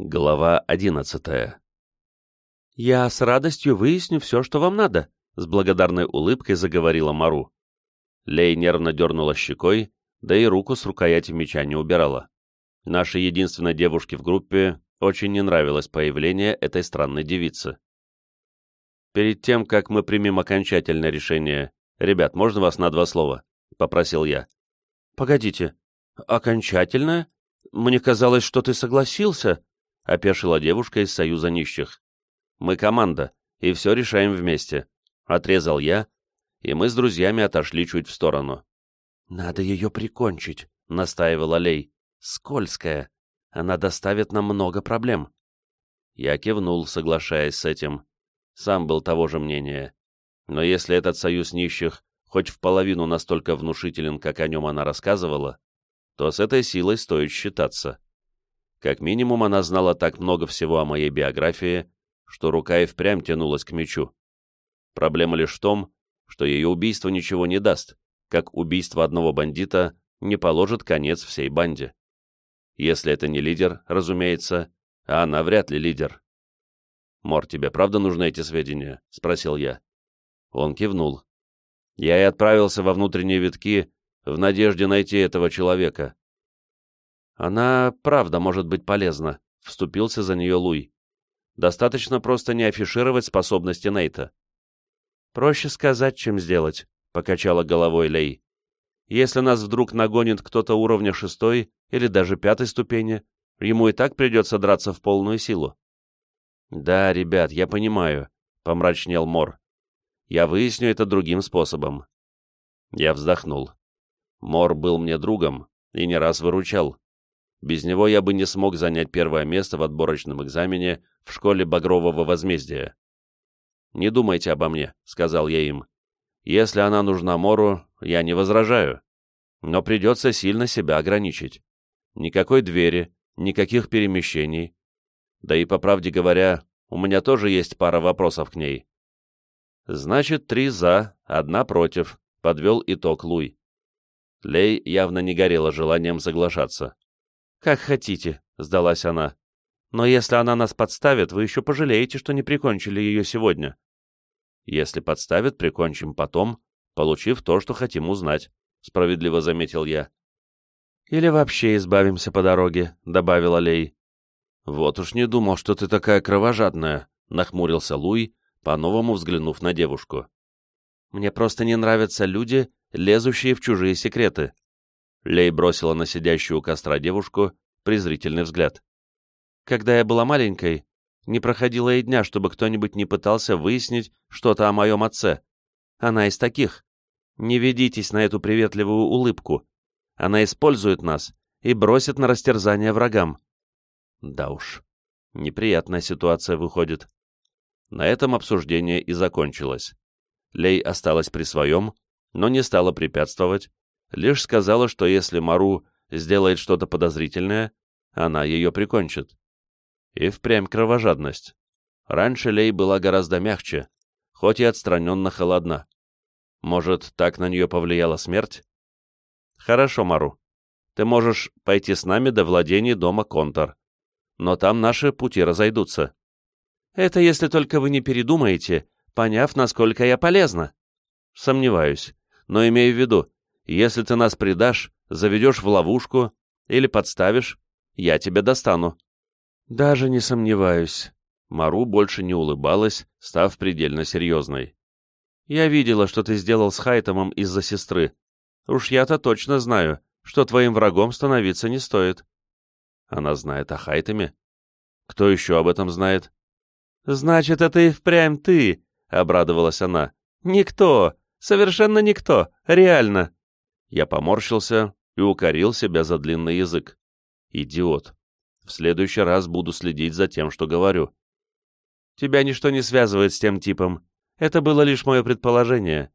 Глава одиннадцатая. «Я с радостью выясню все, что вам надо», — с благодарной улыбкой заговорила Мару. Лей нервно дернула щекой, да и руку с рукояти меча не убирала. Нашей единственной девушке в группе очень не нравилось появление этой странной девицы. «Перед тем, как мы примем окончательное решение, ребят, можно вас на два слова?» — попросил я. «Погодите, окончательное? Мне казалось, что ты согласился», — опешила девушка из Союза нищих. «Мы команда, и все решаем вместе», — отрезал я, и мы с друзьями отошли чуть в сторону. «Надо ее прикончить», — настаивала Лей. «Скользкая. Она доставит нам много проблем». Я кивнул, соглашаясь с этим. Сам был того же мнения. Но если этот союз нищих хоть в половину настолько внушителен, как о нем она рассказывала, то с этой силой стоит считаться. Как минимум, она знала так много всего о моей биографии, что рука и впрямь тянулась к мечу. Проблема лишь в том, что ее убийство ничего не даст, как убийство одного бандита не положит конец всей банде. Если это не лидер, разумеется, а она вряд ли лидер. «Мор, тебе правда нужны эти сведения?» — спросил я. Он кивнул. Я и отправился во внутренние витки в надежде найти этого человека. «Она, правда, может быть полезна», — вступился за нее Луй. «Достаточно просто не афишировать способности Нейта». «Проще сказать, чем сделать», — покачала головой Лей. «Если нас вдруг нагонит кто-то уровня шестой или даже пятой ступени, ему и так придется драться в полную силу». «Да, ребят, я понимаю», — помрачнел Мор. «Я выясню это другим способом». Я вздохнул. Мор был мне другом и не раз выручал. Без него я бы не смог занять первое место в отборочном экзамене в школе Багрового возмездия. «Не думайте обо мне», — сказал я им. «Если она нужна Мору, я не возражаю. Но придется сильно себя ограничить. Никакой двери, никаких перемещений. Да и, по правде говоря, у меня тоже есть пара вопросов к ней». «Значит, три за, одна против», — подвел итог Луй. Лей явно не горела желанием соглашаться. «Как хотите», — сдалась она. «Но если она нас подставит, вы еще пожалеете, что не прикончили ее сегодня». «Если подставит, прикончим потом, получив то, что хотим узнать», — справедливо заметил я. «Или вообще избавимся по дороге», — добавила Лей. «Вот уж не думал, что ты такая кровожадная», — нахмурился Луй, по-новому взглянув на девушку. «Мне просто не нравятся люди, лезущие в чужие секреты», Лей бросила на сидящую у костра девушку презрительный взгляд. «Когда я была маленькой, не проходило и дня, чтобы кто-нибудь не пытался выяснить что-то о моем отце. Она из таких. Не ведитесь на эту приветливую улыбку. Она использует нас и бросит на растерзание врагам». Да уж, неприятная ситуация выходит. На этом обсуждение и закончилось. Лей осталась при своем, но не стала препятствовать, лишь сказала, что если Мару сделает что-то подозрительное, она ее прикончит. И впрямь кровожадность. Раньше Лей была гораздо мягче, хоть и отстраненно холодна. Может, так на нее повлияла смерть? Хорошо, Мару. Ты можешь пойти с нами до владений дома Контор. Но там наши пути разойдутся. Это если только вы не передумаете, поняв, насколько я полезна. Сомневаюсь. Но имею в виду, если ты нас предашь, заведешь в ловушку или подставишь, я тебя достану». «Даже не сомневаюсь». Мару больше не улыбалась, став предельно серьезной. «Я видела, что ты сделал с Хайтомом из-за сестры. Уж я-то точно знаю, что твоим врагом становиться не стоит». Она знает о Хайтоме? Кто еще об этом знает? «Значит, это и впрямь ты», — обрадовалась она. «Никто, совершенно никто, реально». Я поморщился и укорил себя за длинный язык. Идиот. В следующий раз буду следить за тем, что говорю. Тебя ничто не связывает с тем типом. Это было лишь мое предположение.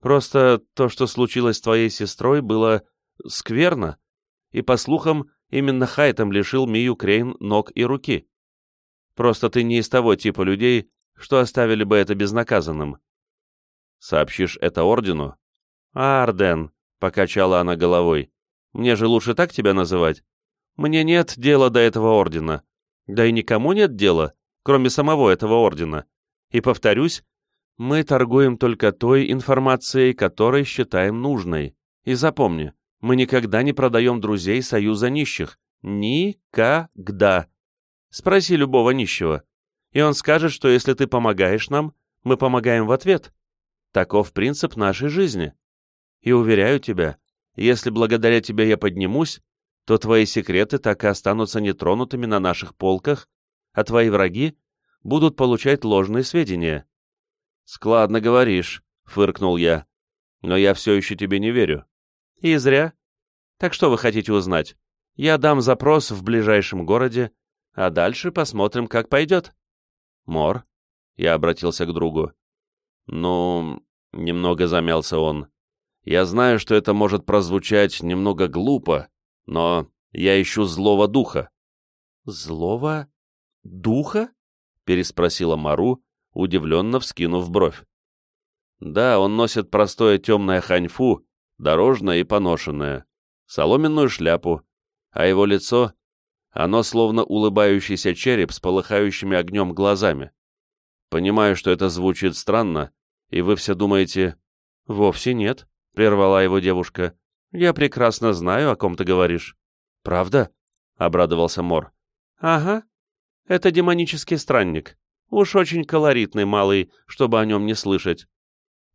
Просто то, что случилось с твоей сестрой, было скверно. И, по слухам, именно Хайтом лишил Мию Крейн ног и руки. Просто ты не из того типа людей, что оставили бы это безнаказанным. Сообщишь это Ордену? Арден, Покачала она головой. «Мне же лучше так тебя называть. Мне нет дела до этого ордена. Да и никому нет дела, кроме самого этого ордена. И повторюсь, мы торгуем только той информацией, которой считаем нужной. И запомни, мы никогда не продаем друзей Союза нищих. Никогда. Спроси любого нищего. И он скажет, что если ты помогаешь нам, мы помогаем в ответ. Таков принцип нашей жизни. И уверяю тебя, если благодаря тебе я поднимусь, то твои секреты так и останутся нетронутыми на наших полках, а твои враги будут получать ложные сведения. «Складно говоришь», — фыркнул я. «Но я все еще тебе не верю». «И зря. Так что вы хотите узнать? Я дам запрос в ближайшем городе, а дальше посмотрим, как пойдет». «Мор?» — я обратился к другу. «Ну...» — немного замялся он. «Я знаю, что это может прозвучать немного глупо, но я ищу злого духа». «Злого духа?» — переспросила Мару, удивленно вскинув бровь. Да, он носит простое темное ханьфу, дорожное и поношенное, соломенную шляпу, а его лицо, оно словно улыбающийся череп с полыхающими огнем глазами. Понимаю, что это звучит странно, и вы все думаете... «Вовсе нет», — прервала его девушка. «Я прекрасно знаю, о ком ты говоришь». «Правда?» — обрадовался Мор. «Ага. Это демонический странник. Уж очень колоритный малый, чтобы о нем не слышать.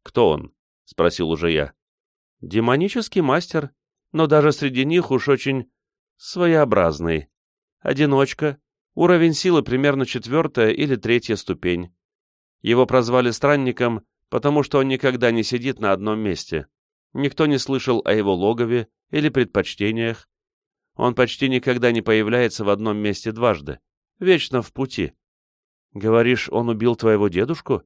«Кто он?» — спросил уже я. «Демонический мастер, но даже среди них уж очень своеобразный. Одиночка, уровень силы примерно четвертая или третья ступень. Его прозвали странником, потому что он никогда не сидит на одном месте. Никто не слышал о его логове или предпочтениях. Он почти никогда не появляется в одном месте дважды, вечно в пути. «Говоришь, он убил твоего дедушку?»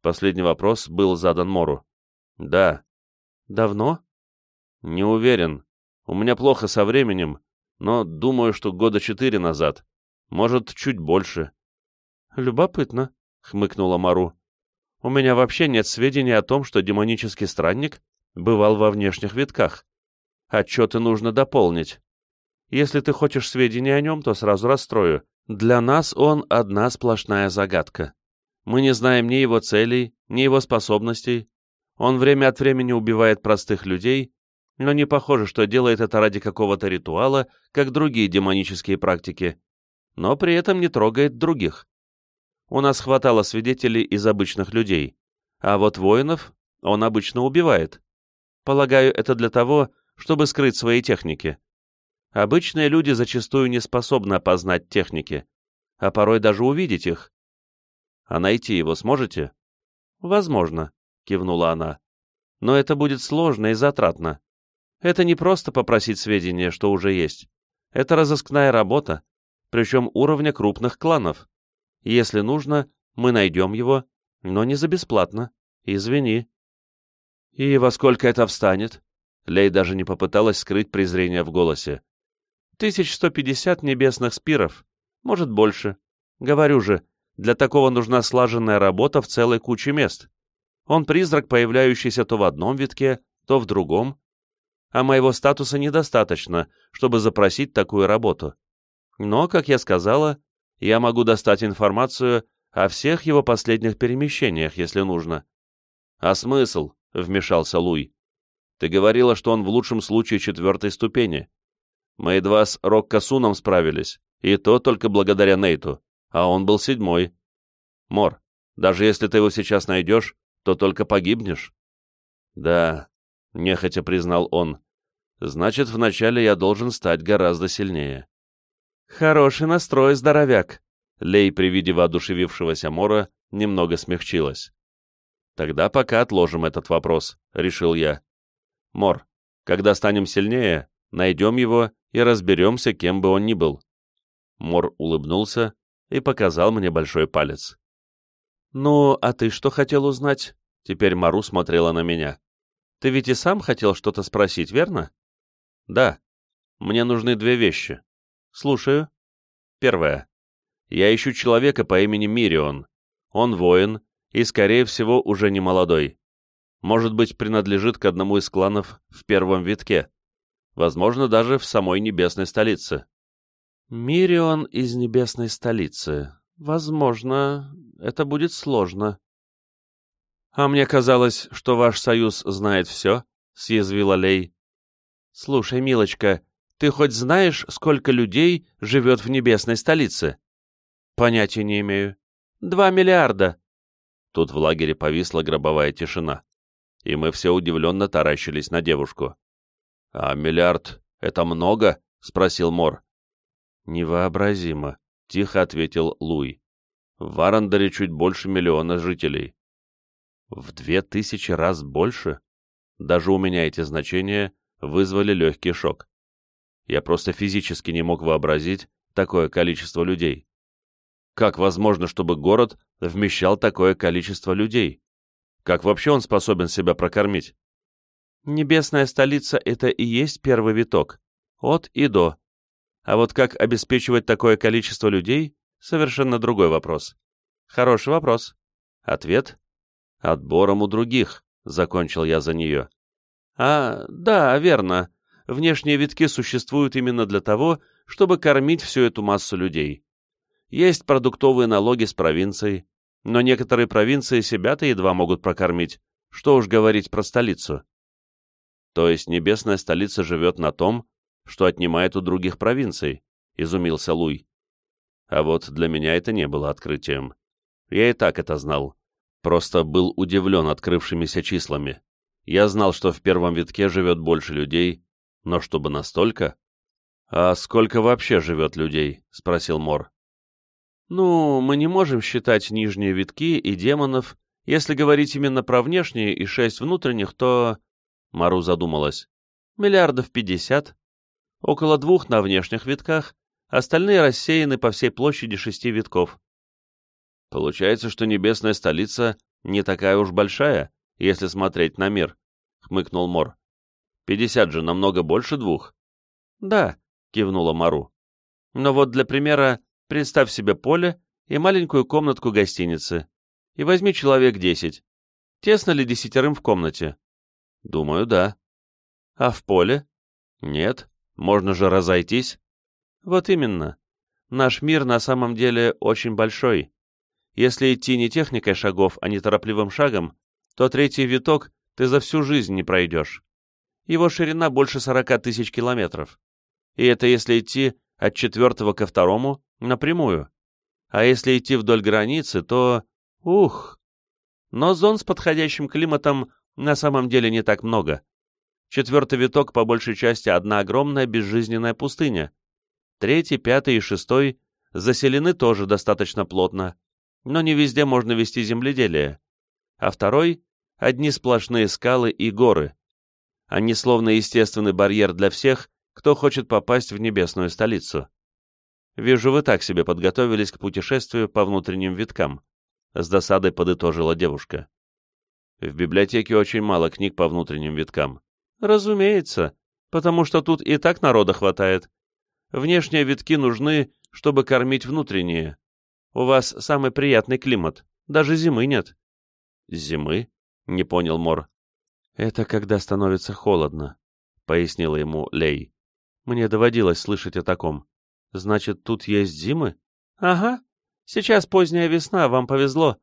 Последний вопрос был задан Мору. «Да». «Давно?» «Не уверен. У меня плохо со временем, но думаю, что года четыре назад. Может, чуть больше». «Любопытно», — хмыкнула Мару. «У меня вообще нет сведений о том, что демонический странник бывал во внешних витках. Отчеты нужно дополнить. Если ты хочешь сведения о нем, то сразу расстрою. Для нас он одна сплошная загадка. Мы не знаем ни его целей, ни его способностей. Он время от времени убивает простых людей, но не похоже, что делает это ради какого-то ритуала, как другие демонические практики, но при этом не трогает других. У нас хватало свидетелей из обычных людей, а вот воинов он обычно убивает. Полагаю, это для того, чтобы скрыть свои техники. Обычные люди зачастую не способны опознать техники, а порой даже увидеть их. А найти его сможете? Возможно, кивнула она. Но это будет сложно и затратно. Это не просто попросить сведения, что уже есть. Это разыскная работа, причем уровня крупных кланов. Если нужно, мы найдем его, но не за бесплатно. Извини. И во сколько это встанет? Лей даже не попыталась скрыть презрение в голосе. 1150 небесных спиров, может больше. Говорю же, для такого нужна слаженная работа в целой куче мест. Он призрак, появляющийся то в одном витке, то в другом. А моего статуса недостаточно, чтобы запросить такую работу. Но, как я сказала, я могу достать информацию о всех его последних перемещениях, если нужно. — А смысл? — вмешался Луй. — Ты говорила, что он в лучшем случае четвертой ступени. Мы едва с Роккасуном справились, и то только благодаря Нейту, а он был седьмой. Мор, даже если ты его сейчас найдешь, то только погибнешь. Да, нехотя признал он. Значит, вначале я должен стать гораздо сильнее. Хороший настрой, здоровяк. Лей при виде воодушевившегося Мора немного смягчилась. Тогда пока отложим этот вопрос, решил я. Мор, когда станем сильнее, найдем его и разберемся, кем бы он ни был. Мор улыбнулся и показал мне большой палец. «Ну, а ты что хотел узнать?» Теперь Мару смотрела на меня. «Ты ведь и сам хотел что-то спросить, верно?» «Да. Мне нужны две вещи. Слушаю. Первое. Я ищу человека по имени Мирион. Он воин и, скорее всего, уже не молодой. Может быть, принадлежит к одному из кланов в первом витке возможно, даже в самой небесной столице. Мирион из небесной столицы. Возможно, это будет сложно. А мне казалось, что ваш союз знает все, — съязвила Лей. Слушай, милочка, ты хоть знаешь, сколько людей живет в небесной столице? Понятия не имею. Два миллиарда. Тут в лагере повисла гробовая тишина, и мы все удивленно таращились на девушку. «А миллиард — это много?» — спросил Мор. «Невообразимо», — тихо ответил Луи. «В Варандере чуть больше миллиона жителей». «В две тысячи раз больше?» Даже у меня эти значения вызвали легкий шок. Я просто физически не мог вообразить такое количество людей. Как возможно, чтобы город вмещал такое количество людей? Как вообще он способен себя прокормить? Небесная столица — это и есть первый виток. От и до. А вот как обеспечивать такое количество людей — совершенно другой вопрос. Хороший вопрос. Ответ — отбором у других, — закончил я за нее. А, да, верно. Внешние витки существуют именно для того, чтобы кормить всю эту массу людей. Есть продуктовые налоги с провинцией, но некоторые провинции себя-то едва могут прокормить, что уж говорить про столицу. То есть небесная столица живет на том, что отнимает у других провинций, изумился Луй. А вот для меня это не было открытием. Я и так это знал. Просто был удивлен открывшимися числами. Я знал, что в первом витке живет больше людей, но чтобы настолько... «А сколько вообще живет людей?» — спросил Мор. Ну, мы не можем считать нижние витки и демонов. Если говорить именно про внешние и шесть внутренних, то... Мару задумалась. Миллиардов пятьдесят. Около двух на внешних витках, остальные рассеяны по всей площади шести витков. Получается, что небесная столица не такая уж большая, если смотреть на мир, — хмыкнул Мор. Пятьдесят же намного больше двух. Да, — кивнула Мару. Но вот для примера Представь себе поле и маленькую комнатку гостиницы. И возьми человек десять. Тесно ли десятерым в комнате? Думаю, да. А в поле? Нет. Можно же разойтись. Вот именно. Наш мир на самом деле очень большой. Если идти не техникой шагов, а неторопливым шагом, то третий виток ты за всю жизнь не пройдешь. Его ширина больше сорока тысяч километров. И это если идти от четвертого ко второму напрямую. А если идти вдоль границы, то... Ух! Но зон с подходящим климатом на самом деле не так много. Четвертый виток по большей части одна огромная безжизненная пустыня. Третий, пятый и шестой заселены тоже достаточно плотно, но не везде можно вести земледелие. А второй — одни сплошные скалы и горы. Они словно естественный барьер для всех, кто хочет попасть в небесную столицу. Вижу, вы так себе подготовились к путешествию по внутренним виткам. С досадой подытожила девушка. В библиотеке очень мало книг по внутренним виткам. Разумеется, потому что тут и так народа хватает. Внешние витки нужны, чтобы кормить внутренние. У вас самый приятный климат, даже зимы нет. Зимы? Не понял Мор. Это когда становится холодно, пояснила ему Лей. Мне доводилось слышать о таком. Значит, тут есть зимы? Ага. Сейчас поздняя весна, вам повезло.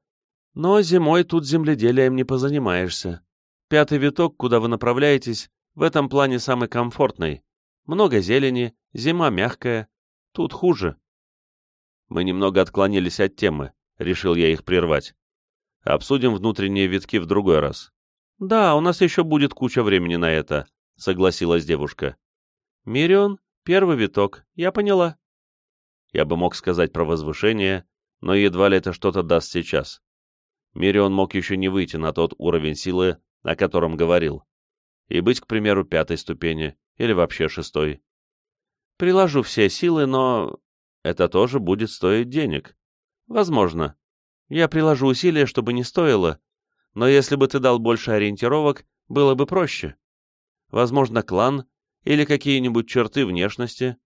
Но зимой тут земледелием не позанимаешься. Пятый виток, куда вы направляетесь, в этом плане самый комфортный. Много зелени, зима мягкая. Тут хуже. Мы немного отклонились от темы, решил я их прервать. Обсудим внутренние витки в другой раз. Да, у нас еще будет куча времени на это, согласилась девушка. Мирион, первый виток, я поняла. Я бы мог сказать про возвышение, но едва ли это что-то даст сейчас. Мирион мог еще не выйти на тот уровень силы, о котором говорил, и быть, к примеру, пятой ступени или вообще шестой. Приложу все силы, но это тоже будет стоить денег. Возможно. Я приложу усилия, чтобы не стоило, но если бы ты дал больше ориентировок, было бы проще. Возможно, клан или какие-нибудь черты внешности.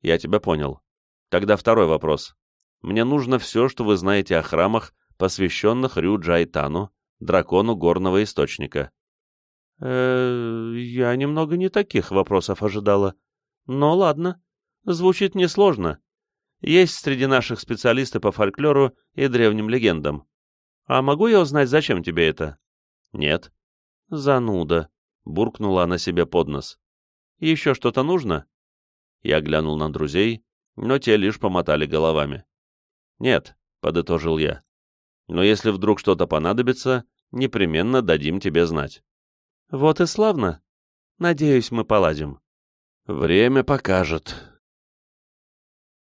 Я тебя понял. Тогда второй вопрос. Мне нужно все, что вы знаете о храмах, посвященных Рю Джайтану, дракону горного источника. Э, я немного не таких вопросов ожидала. Но ладно. Звучит несложно. Есть среди наших специалисты по фольклору и древним легендам. А могу я узнать, зачем тебе это? Нет. Зануда, буркнула она себе под нос. Еще что-то нужно? Я глянул на друзей, но те лишь помотали головами. Нет, подытожил я. Но если вдруг что-то понадобится, непременно дадим тебе знать. Вот и славно. Надеюсь, мы поладим. Время покажет.